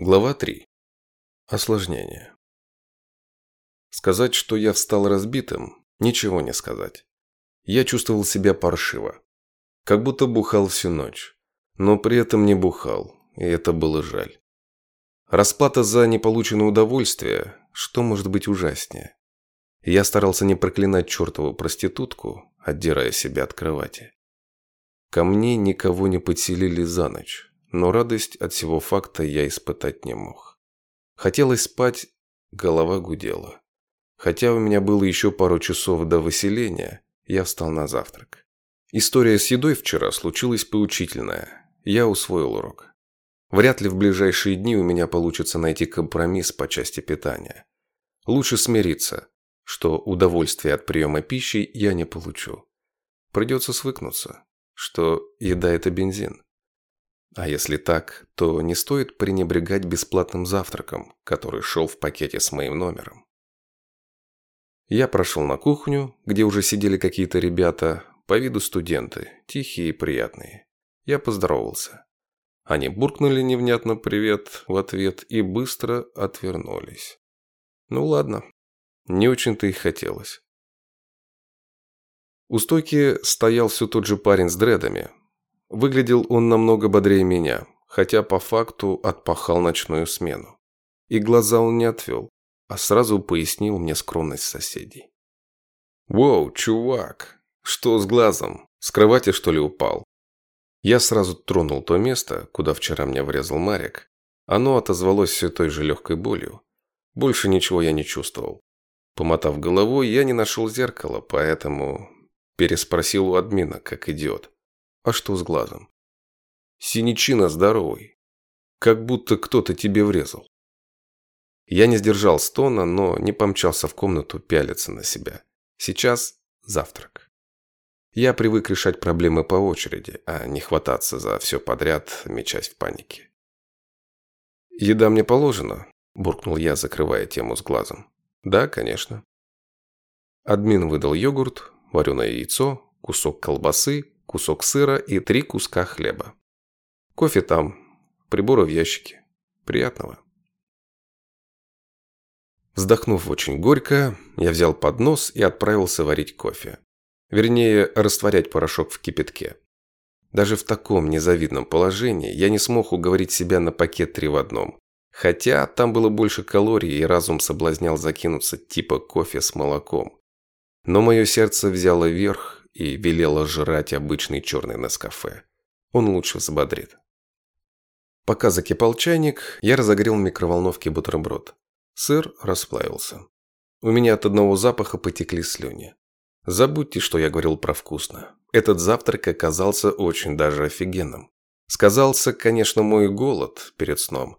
Глава 3. Осложнение. Сказать, что я встал разбитым, ничего не сказать. Я чувствовал себя паршиво. Как будто бухал всю ночь. Но при этом не бухал, и это было жаль. Расплата за неполученное удовольствие, что может быть ужаснее? Я старался не проклинать чертову проститутку, отдирая себя от кровати. Ко мне никого не подселили за ночь но радость от всего факта я испытать не мог. Хотелось спать, голова гудела. Хотя у меня было еще пару часов до выселения, я встал на завтрак. История с едой вчера случилась поучительная. Я усвоил урок. Вряд ли в ближайшие дни у меня получится найти компромисс по части питания. Лучше смириться, что удовольствие от приема пищи я не получу. Придется свыкнуться, что еда – это бензин. А если так, то не стоит пренебрегать бесплатным завтраком, который шел в пакете с моим номером. Я прошел на кухню, где уже сидели какие-то ребята, по виду студенты, тихие и приятные. Я поздоровался. Они буркнули невнятно «привет» в ответ и быстро отвернулись. Ну ладно, не очень-то и хотелось. У стойки стоял все тот же парень с дредами, Выглядел он намного бодрее меня, хотя по факту отпахал ночную смену. И глаза он не отвел, а сразу пояснил мне скромность соседей. «Воу, чувак, что с глазом? С кровати, что ли, упал?» Я сразу тронул то место, куда вчера мне врезал Марик. Оно отозвалось все той же легкой болью. Больше ничего я не чувствовал. Помотав головой, я не нашел зеркала, поэтому переспросил у админа, как идиот. А что с глазом? Синячина здоровый. Как будто кто-то тебе врезал. Я не сдержал стона, но не помчался в комнату пялиться на себя. Сейчас завтрак. Я привык решать проблемы по очереди, а не хвататься за все подряд, мечась в панике. «Еда мне положена?» – буркнул я, закрывая тему с глазом. «Да, конечно». Админ выдал йогурт, вареное яйцо, кусок колбасы, кусок сыра и три куска хлеба. Кофе там, приборы в ящике. Приятного. Вздохнув очень горько, я взял поднос и отправился варить кофе. Вернее, растворять порошок в кипятке. Даже в таком незавидном положении я не смог уговорить себя на пакет три в одном. Хотя там было больше калорий, и разум соблазнял закинуться типа кофе с молоком. Но мое сердце взяло верх, и велела жрать обычный черный Нескафе. Он лучше взбодрит. Пока закипал чайник, я разогрел в микроволновке бутерброд. Сыр расплавился. У меня от одного запаха потекли слюни. Забудьте, что я говорил про вкусно. Этот завтрак оказался очень даже офигенным. Сказался, конечно, мой голод перед сном.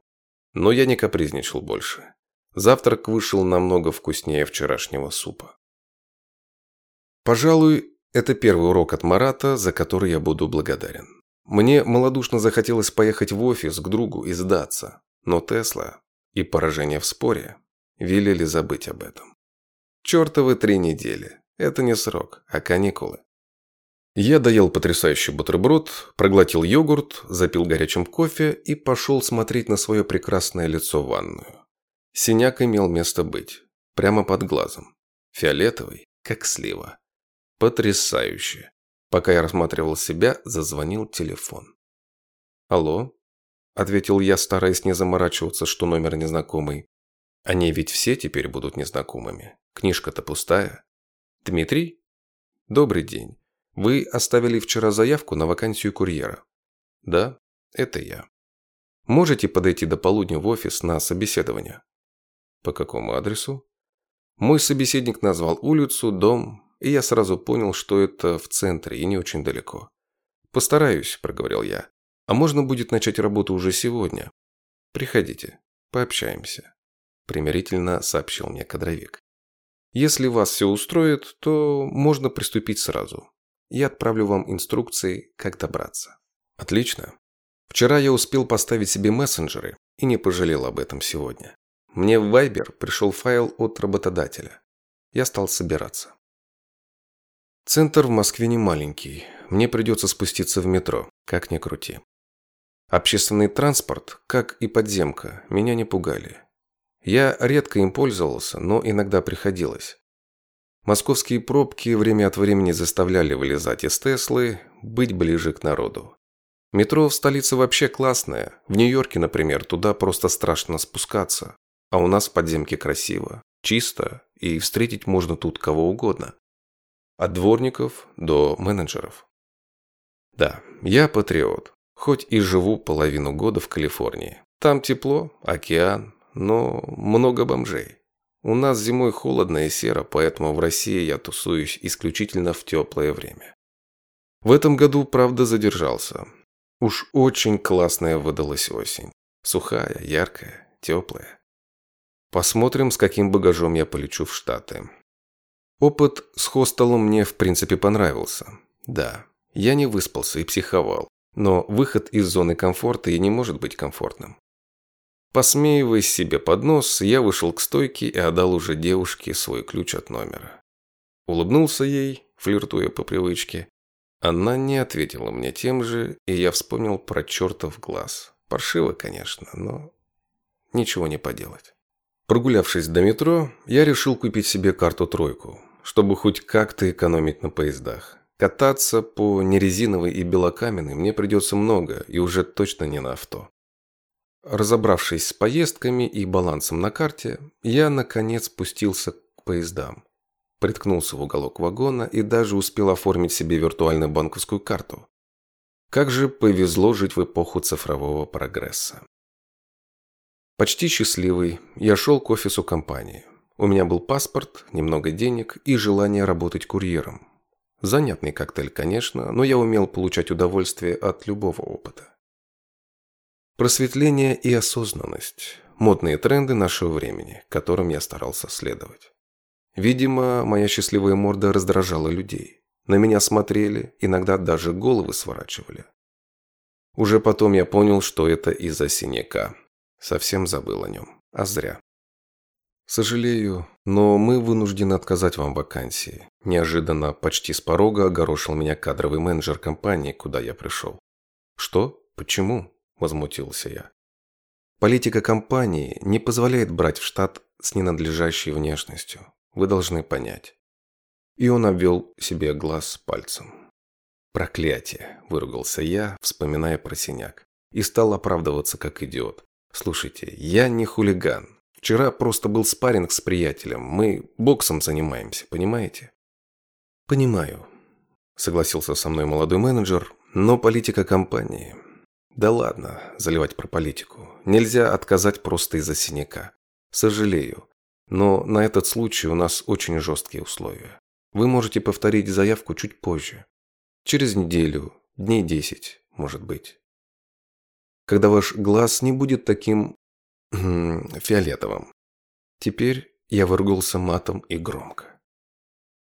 Но я не капризничал больше. Завтрак вышел намного вкуснее вчерашнего супа. Пожалуй, это первый урок от Марата, за который я буду благодарен. Мне малодушно захотелось поехать в офис к другу и сдаться, но Тесла и поражение в споре велели забыть об этом. Чертовы три недели. Это не срок, а каникулы. Я доел потрясающий бутерброд, проглотил йогурт, запил горячим кофе и пошел смотреть на свое прекрасное лицо в ванную. Синяк имел место быть, прямо под глазом. Фиолетовый, как слива. Потрясающе. Пока я рассматривал себя, зазвонил телефон. «Алло?» – ответил я, стараясь не заморачиваться, что номер незнакомый. Они ведь все теперь будут незнакомыми. Книжка-то пустая. «Дмитрий?» «Добрый день. Вы оставили вчера заявку на вакансию курьера?» «Да, это я. Можете подойти до полудня в офис на собеседование?» «По какому адресу?» Мой собеседник назвал улицу, дом, и я сразу понял, что это в центре и не очень далеко. «Постараюсь», – проговорил я. «А можно будет начать работу уже сегодня?» «Приходите, пообщаемся», – примирительно сообщил мне кадровик. «Если вас все устроит, то можно приступить сразу. Я отправлю вам инструкции, как добраться». «Отлично. Вчера я успел поставить себе мессенджеры и не пожалел об этом сегодня. Мне в Viber пришел файл от работодателя. Я стал собираться. Центр в Москве не маленький. Мне придется спуститься в метро, как ни крути. Общественный транспорт, как и подземка, меня не пугали. Я редко им пользовался, но иногда приходилось. Московские пробки время от времени заставляли вылезать из Теслы, быть ближе к народу. Метро в столице вообще классное. В Нью-Йорке, например, туда просто страшно спускаться. А у нас в подземке красиво, чисто, и встретить можно тут кого угодно. От дворников до менеджеров. Да, я патриот, хоть и живу половину года в Калифорнии. Там тепло, океан, но много бомжей. У нас зимой холодно и серо, поэтому в России я тусуюсь исключительно в теплое время. В этом году, правда, задержался. Уж очень классная выдалась осень. Сухая, яркая, теплая. Посмотрим, с каким багажом я полечу в Штаты. Опыт с хостелом мне в принципе понравился. Да, я не выспался и психовал, но выход из зоны комфорта и не может быть комфортным. Посмеиваясь себе под нос, я вышел к стойке и отдал уже девушке свой ключ от номера. Улыбнулся ей, флиртуя по привычке, она не ответила мне тем же, и я вспомнил про чертов глаз. Паршиво, конечно, но ничего не поделать. Прогулявшись до метро, я решил купить себе карту-тройку, чтобы хоть как-то экономить на поездах. Кататься по нерезиновой и белокаменной мне придется много, и уже точно не на авто. Разобравшись с поездками и балансом на карте, я, наконец, спустился к поездам приткнулся в уголок вагона и даже успел оформить себе виртуальную банковскую карту. Как же повезло жить в эпоху цифрового прогресса. Почти счастливый, я шел к офису компании. У меня был паспорт, немного денег и желание работать курьером. Занятный коктейль, конечно, но я умел получать удовольствие от любого опыта. Просветление и осознанность – модные тренды нашего времени, которым я старался следовать. Видимо, моя счастливая морда раздражала людей. На меня смотрели, иногда даже головы сворачивали. Уже потом я понял, что это из-за синяка. Совсем забыл о нем. А зря. Сожалею, но мы вынуждены отказать вам в вакансии. Неожиданно, почти с порога, огорошил меня кадровый менеджер компании, куда я пришел. Что? Почему? Возмутился я. Политика компании не позволяет брать в штат с ненадлежащей внешностью. Вы должны понять. И он обвел себе глаз пальцем. «Проклятие!» – выругался я, вспоминая про синяк. И стал оправдываться как идиот. «Слушайте, я не хулиган. Вчера просто был спарринг с приятелем. Мы боксом занимаемся, понимаете?» «Понимаю», – согласился со мной молодой менеджер, «но политика компании...» «Да ладно, заливать про политику. Нельзя отказать просто из-за синяка. Сожалею. Но на этот случай у нас очень жесткие условия. Вы можете повторить заявку чуть позже. Через неделю, дней 10, может быть. Когда ваш глаз не будет таким фиолетовым. Теперь я выругался матом и громко.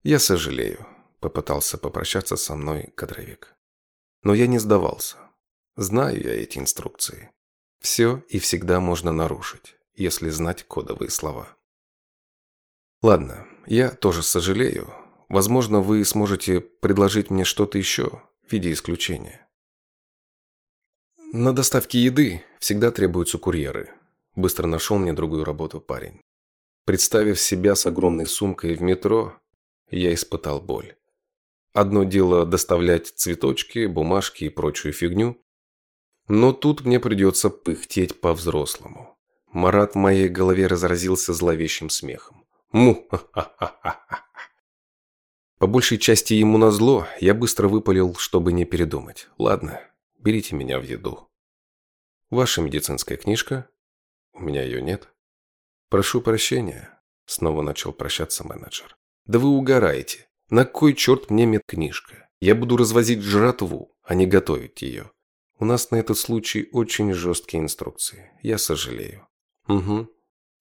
Я сожалею, попытался попрощаться со мной кадровик. Но я не сдавался. Знаю я эти инструкции. Все и всегда можно нарушить, если знать кодовые слова. Ладно, я тоже сожалею. Возможно, вы сможете предложить мне что-то еще в виде исключения. На доставке еды всегда требуются курьеры. Быстро нашел мне другую работу парень. Представив себя с огромной сумкой в метро, я испытал боль. Одно дело доставлять цветочки, бумажки и прочую фигню, но тут мне придется пыхтеть по-взрослому. Марат в моей голове разразился зловещим смехом. Му! По большей части ему назло, я быстро выпалил, чтобы не передумать. Ладно, берите меня в еду. Ваша медицинская книжка? У меня ее нет. Прошу прощения. Снова начал прощаться менеджер. Да вы угораете. На кой черт мне медкнижка? Я буду развозить жратву, а не готовить ее. У нас на этот случай очень жесткие инструкции. Я сожалею. Угу.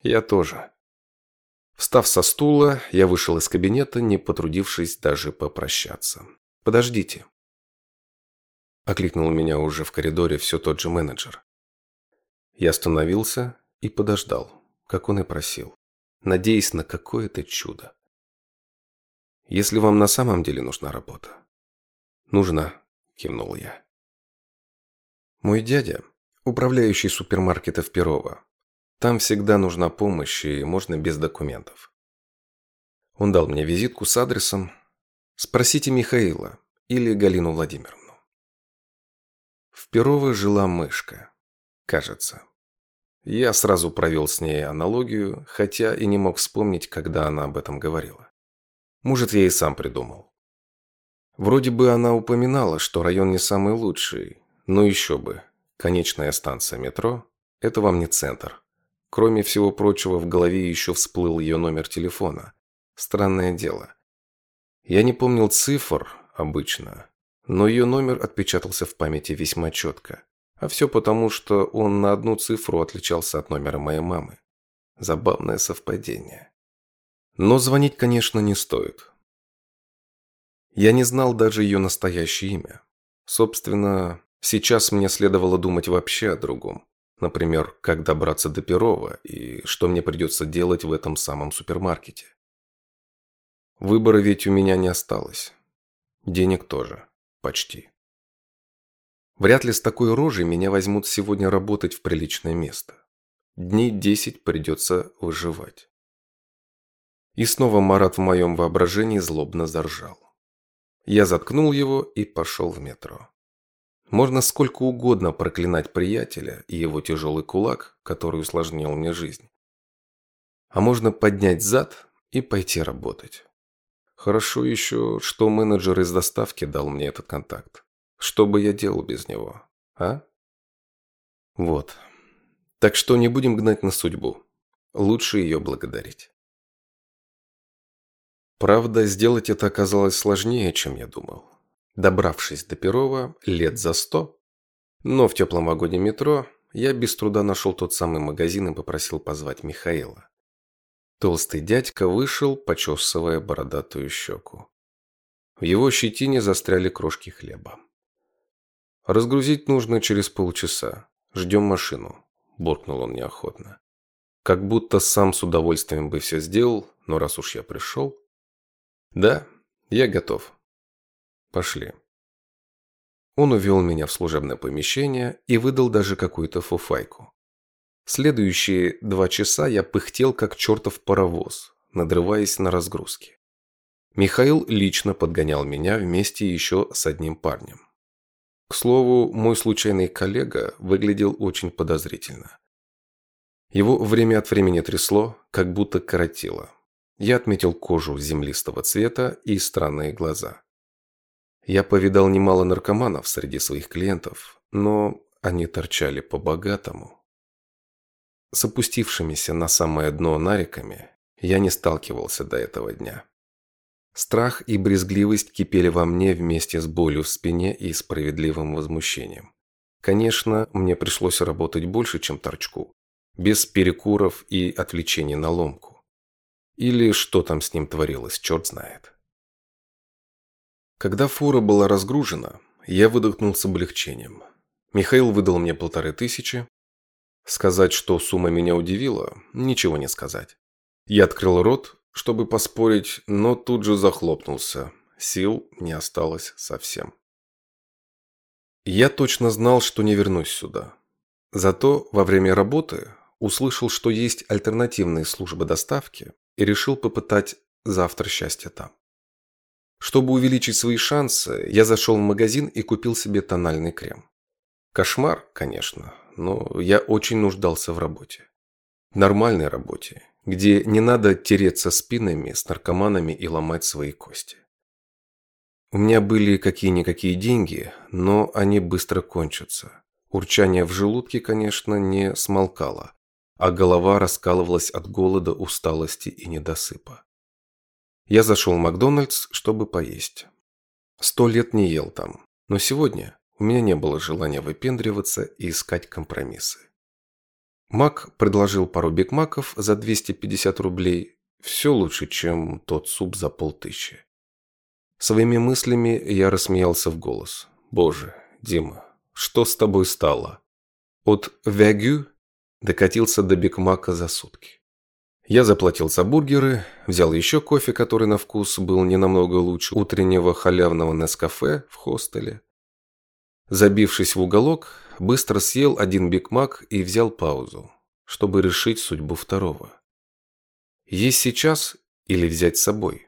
Я тоже. Встав со стула, я вышел из кабинета, не потрудившись даже попрощаться. «Подождите». Окликнул меня уже в коридоре все тот же менеджер. Я остановился и подождал, как он и просил, надеясь на какое-то чудо. «Если вам на самом деле нужна работа». «Нужна», – кивнул я. Мой дядя, управляющий супермаркетов Перова. Там всегда нужна помощь и можно без документов. Он дал мне визитку с адресом. Спросите Михаила или Галину Владимировну. В Перово жила мышка. Кажется. Я сразу провел с ней аналогию, хотя и не мог вспомнить, когда она об этом говорила. Может, я и сам придумал. Вроде бы она упоминала, что район не самый лучший, но еще бы. Конечная станция метро – это вам не центр. Кроме всего прочего, в голове еще всплыл ее номер телефона. Странное дело. Я не помнил цифр обычно, но ее номер отпечатался в памяти весьма четко. А все потому, что он на одну цифру отличался от номера моей мамы. Забавное совпадение. Но звонить, конечно, не стоит. Я не знал даже ее настоящее имя. Собственно, сейчас мне следовало думать вообще о другом. Например, как добраться до Перова и что мне придется делать в этом самом супермаркете. Выбора ведь у меня не осталось. Денег тоже. Почти. Вряд ли с такой рожей меня возьмут сегодня работать в приличное место. Дней десять придется выживать. И снова Марат в моем воображении злобно заржал. Я заткнул его и пошел в метро. Можно сколько угодно проклинать приятеля и его тяжелый кулак, который усложнил мне жизнь. А можно поднять зад и пойти работать. Хорошо еще, что менеджер из доставки дал мне этот контакт. Что бы я делал без него, а? Вот. Так что не будем гнать на судьбу. Лучше ее благодарить. Правда, сделать это оказалось сложнее, чем я думал. Добравшись до Перова лет за сто, но в теплом вагоне метро я без труда нашел тот самый магазин и попросил позвать Михаила. Толстый дядька вышел, почесывая бородатую щеку. В его щетине застряли крошки хлеба. «Разгрузить нужно через полчаса. Ждем машину», – буркнул он неохотно. Как будто сам с удовольствием бы все сделал, но раз уж я пришел... «Да, я готов. Пошли». Он увел меня в служебное помещение и выдал даже какую-то фуфайку. Следующие два часа я пыхтел, как чертов паровоз, надрываясь на разгрузке. Михаил лично подгонял меня вместе еще с одним парнем. К слову, мой случайный коллега выглядел очень подозрительно. Его время от времени трясло, как будто коротило. Я отметил кожу землистого цвета и странные глаза. Я повидал немало наркоманов среди своих клиентов, но они торчали по-богатому. С опустившимися на самое дно нариками я не сталкивался до этого дня. Страх и брезгливость кипели во мне вместе с болью в спине и справедливым возмущением. Конечно, мне пришлось работать больше, чем торчку. Без перекуров и отвлечений на ломку. Или что там с ним творилось, черт знает. Когда фура была разгружена, я выдохнул с облегчением. Михаил выдал мне полторы тысячи. Сказать, что сумма меня удивила, ничего не сказать. Я открыл рот, чтобы поспорить, но тут же захлопнулся. Сил не осталось совсем. Я точно знал, что не вернусь сюда. Зато во время работы услышал, что есть альтернативные службы доставки и решил попытать завтра счастье там. Чтобы увеличить свои шансы, я зашел в магазин и купил себе тональный крем. Кошмар, конечно, но я очень нуждался в работе. Нормальной работе, где не надо тереться спинами с наркоманами и ломать свои кости. У меня были какие-никакие деньги, но они быстро кончатся. Урчание в желудке, конечно, не смолкало, а голова раскалывалась от голода, усталости и недосыпа. Я зашел в Макдональдс, чтобы поесть. Сто лет не ел там, но сегодня у меня не было желания выпендриваться и искать компромиссы. Мак предложил пару бигмаков за 250 рублей. Все лучше, чем тот суп за полтысячи. Своими мыслями я рассмеялся в голос. «Боже, Дима, что с тобой стало?» От «вягю» докатился до бигмака за сутки. Я заплатил за бургеры, взял еще кофе, который на вкус был не намного лучше утреннего халявного Нескафе в хостеле. Забившись в уголок, быстро съел один Биг Мак и взял паузу, чтобы решить судьбу второго. Есть сейчас или взять с собой?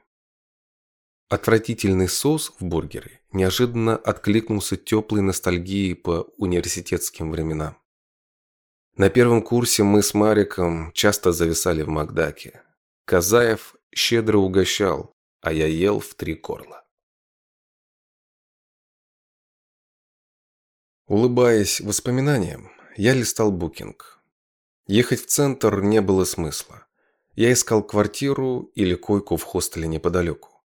Отвратительный соус в бургере неожиданно откликнулся теплой ностальгией по университетским временам. На первом курсе мы с Мариком часто зависали в Макдаке. Казаев щедро угощал, а я ел в три корла. Улыбаясь воспоминаниям, я листал букинг. Ехать в центр не было смысла. Я искал квартиру или койку в хостеле неподалеку.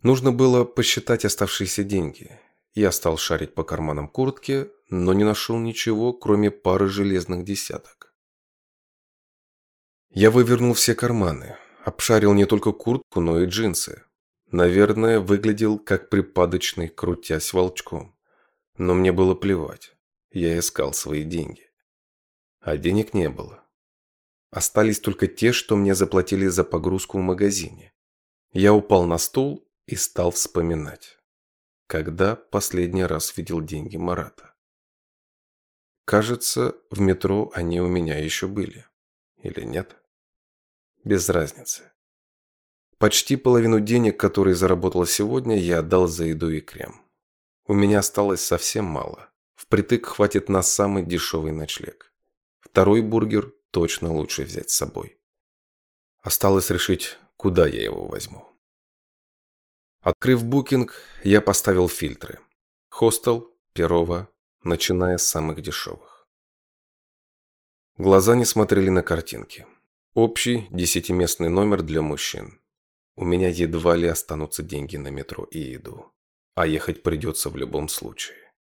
Нужно было посчитать оставшиеся деньги. Я стал шарить по карманам куртки, но не нашел ничего, кроме пары железных десяток. Я вывернул все карманы, обшарил не только куртку, но и джинсы. Наверное, выглядел как припадочный, крутясь волчком. Но мне было плевать. Я искал свои деньги. А денег не было. Остались только те, что мне заплатили за погрузку в магазине. Я упал на стул и стал вспоминать. Когда последний раз видел деньги Марата? Кажется, в метро они у меня еще были. Или нет? Без разницы. Почти половину денег, которые заработал сегодня, я отдал за еду и крем. У меня осталось совсем мало. Впритык хватит на самый дешевый ночлег. Второй бургер точно лучше взять с собой. Осталось решить, куда я его возьму. Открыв букинг, я поставил фильтры. Хостел, Перова, начиная с самых дешевых. Глаза не смотрели на картинки. Общий десятиместный номер для мужчин. У меня едва ли останутся деньги на метро и еду. А ехать придется в любом случае.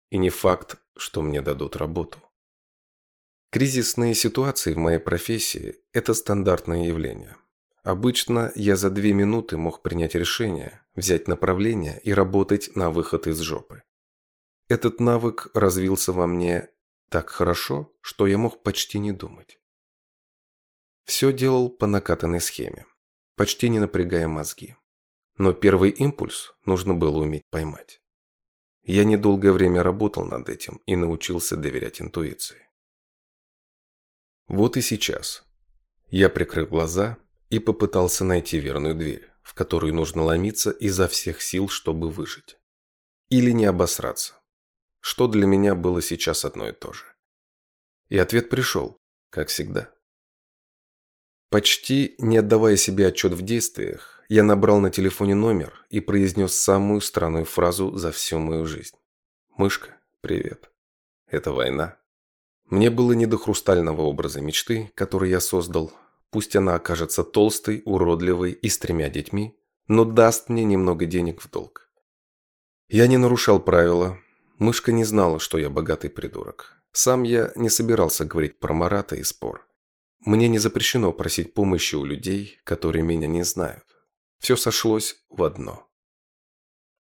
И не факт, что мне дадут работу. Кризисные ситуации в моей профессии – это стандартное явление. Обычно я за две минуты мог принять решение, взять направление и работать на выход из жопы. Этот навык развился во мне так хорошо, что я мог почти не думать. Все делал по накатанной схеме, почти не напрягая мозги. Но первый импульс нужно было уметь поймать. Я недолгое время работал над этим и научился доверять интуиции. Вот и сейчас. Я прикрыл глаза и попытался найти верную дверь, в которую нужно ломиться изо всех сил, чтобы выжить. Или не обосраться. Что для меня было сейчас одно и то же. И ответ пришел, как всегда. Почти не отдавая себе отчет в действиях, я набрал на телефоне номер и произнес самую странную фразу за всю мою жизнь. «Мышка, привет. Это война». Мне было не до хрустального образа мечты, который я создал. Пусть она окажется толстой, уродливой и с тремя детьми, но даст мне немного денег в долг. Я не нарушал правила. Мышка не знала, что я богатый придурок. Сам я не собирался говорить про Марата и спор. Мне не запрещено просить помощи у людей, которые меня не знают. Все сошлось в одно.